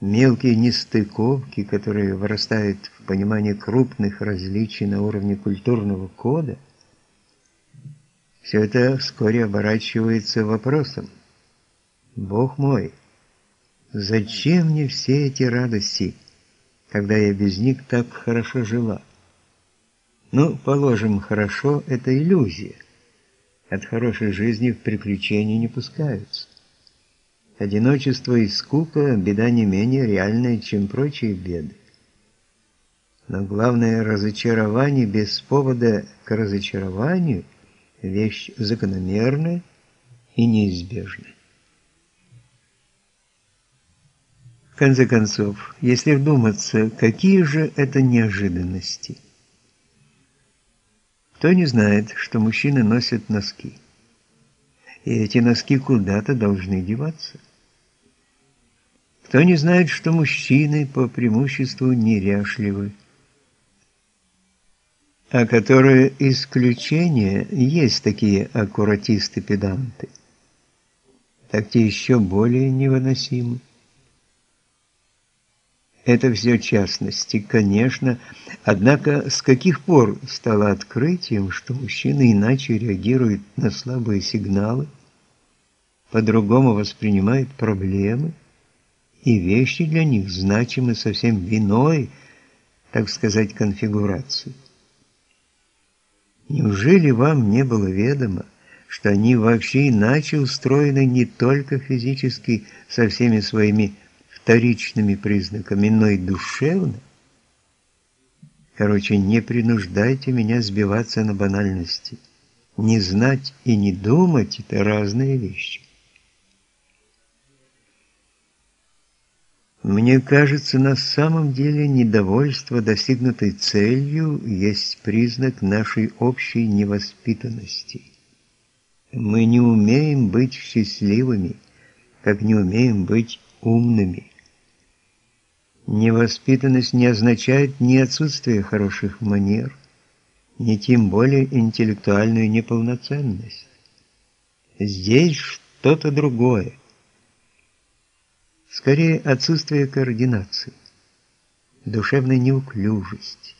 мелкие нестыковки, которые вырастают в понимание крупных различий на уровне культурного кода, все это вскоре оборачивается вопросом. Бог мой, зачем мне все эти радости, когда я без них так хорошо жила? Ну, положим, хорошо – это иллюзия. От хорошей жизни в приключения не пускаются. Одиночество и скука – беда не менее реальная, чем прочие беды. Но главное – разочарование без повода к разочарованию – вещь закономерная и неизбежная. В конце концов, если вдуматься, какие же это неожиданности? Кто не знает, что мужчины носят носки? И эти носки куда-то должны деваться. Кто не знает, что мужчины по преимуществу неряшливы, а которые исключения есть такие аккуратисты-педанты, так те еще более невыносимы. Это все частности, конечно, однако с каких пор стало открытием, что мужчины иначе реагируют на слабые сигналы, по-другому воспринимают проблемы, и вещи для них значимы совсем виной, так сказать, конфигурации. Неужели вам не было ведомо, что они вообще иначе устроены не только физически со всеми своими вторичными признаками, но и душевно? Короче, не принуждайте меня сбиваться на банальности. Не знать и не думать – это разные вещи. Мне кажется, на самом деле недовольство достигнутой целью есть признак нашей общей невоспитанности. Мы не умеем быть счастливыми, как не умеем быть умными. Невоспитанность не означает ни отсутствие хороших манер, ни тем более интеллектуальную неполноценность. Здесь что-то другое – Скорее, отсутствие координации, душевная неуклюжесть,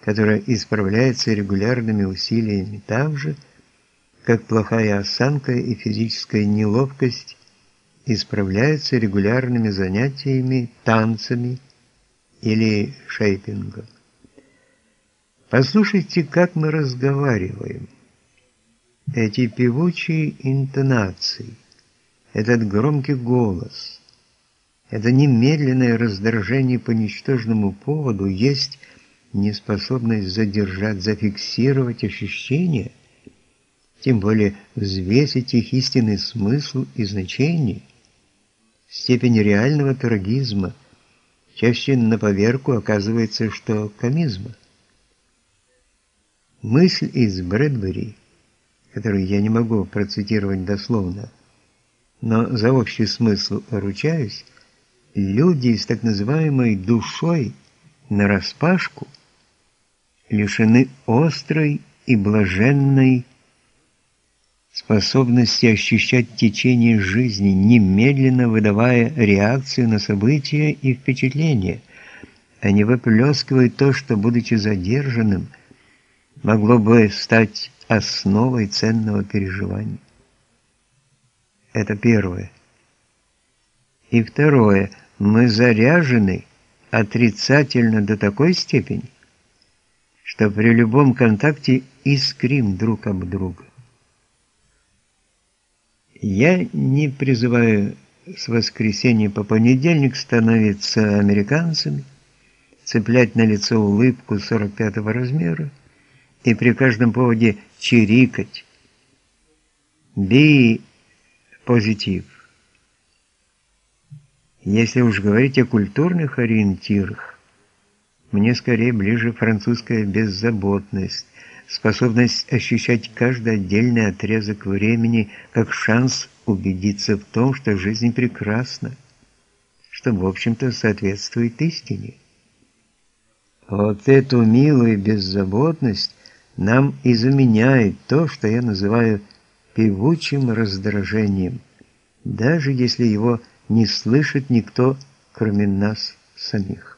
которая исправляется регулярными усилиями так же, как плохая осанка и физическая неловкость исправляются регулярными занятиями, танцами или шейпингом. Послушайте, как мы разговариваем. Эти певучие интонации, этот громкий голос, это немедленное раздражение по ничтожному поводу есть неспособность задержать, зафиксировать ощущения, тем более взвесить их истинный смысл и значение, степень реального трагизма, чаще на поверку оказывается, что комизма. Мысль из Брэдбери, которую я не могу процитировать дословно, но за общий смысл ручаюсь, люди с так называемой душой нараспашку лишены острой и блаженной способности ощущать течение жизни, немедленно выдавая реакцию на события и впечатления. Они выплескивают то, что, будучи задержанным, могло бы стать основой ценного переживания. Это первое. И второе. Мы заряжены отрицательно до такой степени, что при любом контакте искрим друг об друга. Я не призываю с воскресенья по понедельник становиться американцами, цеплять на лицо улыбку 45-го размера и при каждом поводе чирикать. Be позитив. Если уж говорить о культурных ориентирах, мне скорее ближе французская беззаботность, способность ощущать каждый отдельный отрезок времени как шанс убедиться в том, что жизнь прекрасна, что, в общем-то, соответствует истине. Вот эту милую беззаботность нам и заменяет то, что я называю певучим раздражением, даже если его не слышит никто кроме нас самих.